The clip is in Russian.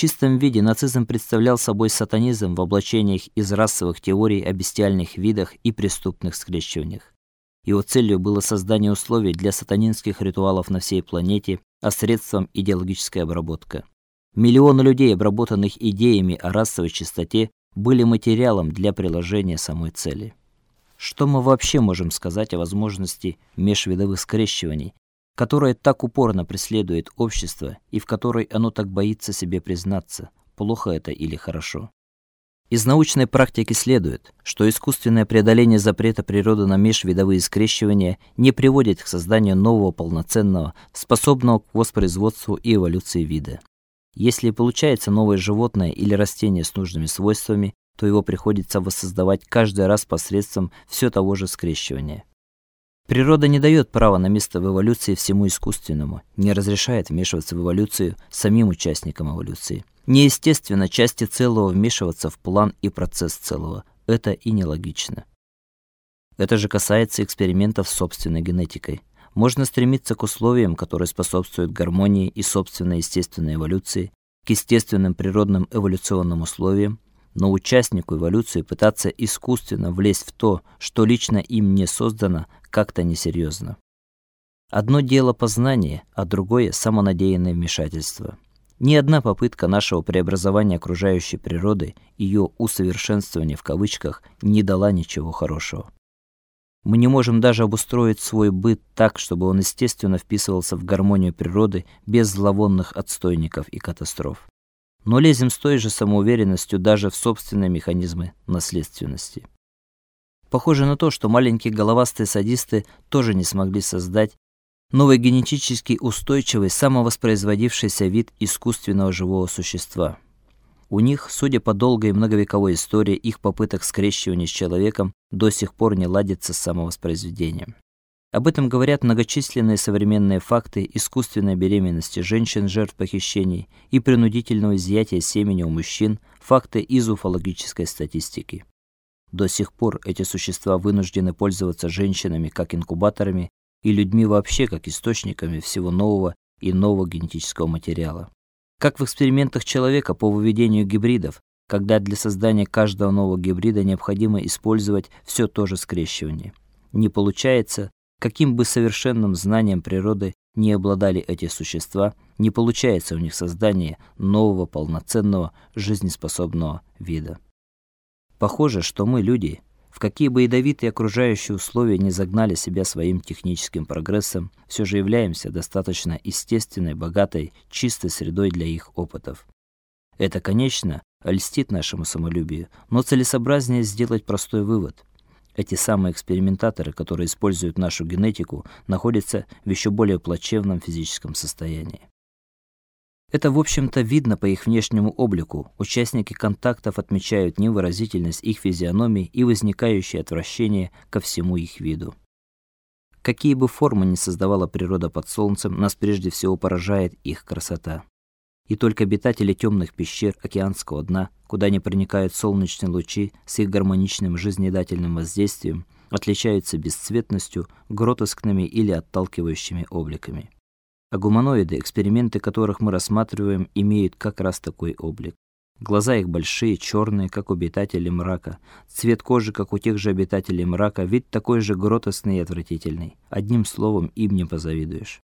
чистом виде нацизм представлял собой сатанизм в воплощениях из расовых теорий о бестиальных видах и преступных скрещиваниях. Его целью было создание условий для сатанинских ритуалов на всей планете, а средством идеологическая обработка. Миллионы людей, обработанных идеями о расовой чистоте, были материалом для приложения самой цели. Что мы вообще можем сказать о возможности межвидовых скрещиваний, которая так упорно преследует общество и в которой оно так боится себе признаться, плохо это или хорошо? Из научной практики следует, что искусственное преодоление запрета природы на межвидовые скрещивания не приводит к созданию нового полноценного, способного к воспроизводству и эволюции вида. Если получается новое животное или растение с нужными свойствами, то его приходится воссоздавать каждый раз посредством все того же скрещивания. Природа не дает права на место в эволюции всему искусственному, не разрешает вмешиваться в эволюцию самим участникам эволюции. Неестественно части целого вмешиваться в план и процесс целого. Это и нелогично. Это же касается экспериментов с собственной генетикой. Можно стремиться к условиям, которые способствуют гармонии и собственной естественной эволюции, к естественным природным эволюционным условиям, но участнику эволюции пытаться искусственно влезть в то, что лично им не создано, как-то несерьезно. Одно дело познание, а другое самонадеянное вмешательство. Ни одна попытка нашего преобразования окружающей природы, ее усовершенствования в кавычках, не дала ничего хорошего. Мы не можем даже обустроить свой быт так, чтобы он естественно вписывался в гармонию природы без зловонных отстойников и катастроф но лезем с той же самоуверенностью даже в собственные механизмы наследственности. Похоже на то, что маленькие головастые садисты тоже не смогли создать новый генетически устойчивый, самовоспроизводившийся вид искусственного живого существа. У них, судя по долгой многовековой истории их попыток скрещивания с человеком, до сих пор не ладится с самовоспроизведением. Об этом говорят многочисленные современные факты искусственной беременности женщин, жертв похищений и принудительного изъятия семени у мужчин, факты из уфологической статистики. До сих пор эти существа вынуждены пользоваться женщинами как инкубаторами и людьми вообще как источниками всего нового и нового генетического материала. Как в экспериментах человека по выведению гибридов, когда для создания каждого нового гибрида необходимо использовать все то же скрещивание. Не получается, Каким бы совершенным знанием природы не обладали эти существа, не получается у них создание нового полноценного жизнеспособного вида. Похоже, что мы люди, в какие бы ядовитые окружающие условия не загнали себя своим техническим прогрессом, все же являемся достаточно естественной, богатой, чистой средой для их опытов. Это, конечно, льстит нашему самолюбию, но целесообразнее сделать простой вывод. Эти самые экспериментаторы, которые используют нашу генетику, находятся в еще более плачевном физическом состоянии. Это, в общем-то, видно по их внешнему облику. Участники контактов отмечают невыразительность их физиономий и возникающее отвращение ко всему их виду. Какие бы формы ни создавала природа под солнцем, нас прежде всего поражает их красота и только обитатели темных пещер океанского дна, куда не проникают солнечные лучи с их гармоничным жизнедательным воздействием, отличаются бесцветностью, гротескными или отталкивающими обликами. А гуманоиды, эксперименты которых мы рассматриваем, имеют как раз такой облик. Глаза их большие, черные, как у обитателей мрака. Цвет кожи, как у тех же обитателей мрака, вид такой же гротескный и отвратительный. Одним словом, им не позавидуешь.